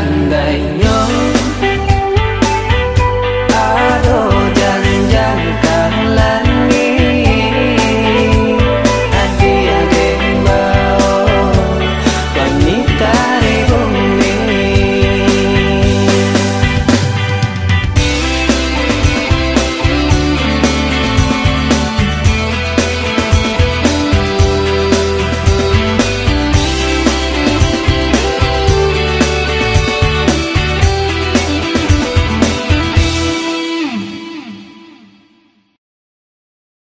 anh đầy